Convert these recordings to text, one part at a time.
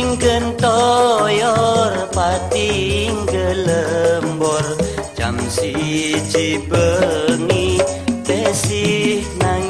sing kentoyor pati gelembor. Jam siji bengi tesih nang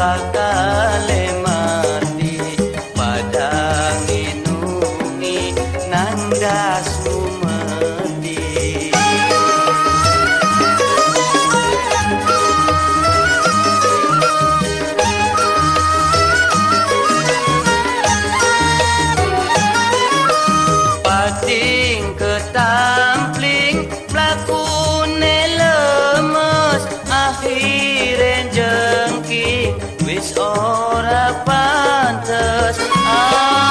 bakal mati. Padang inungi nanda sumeti wis ora pantes ah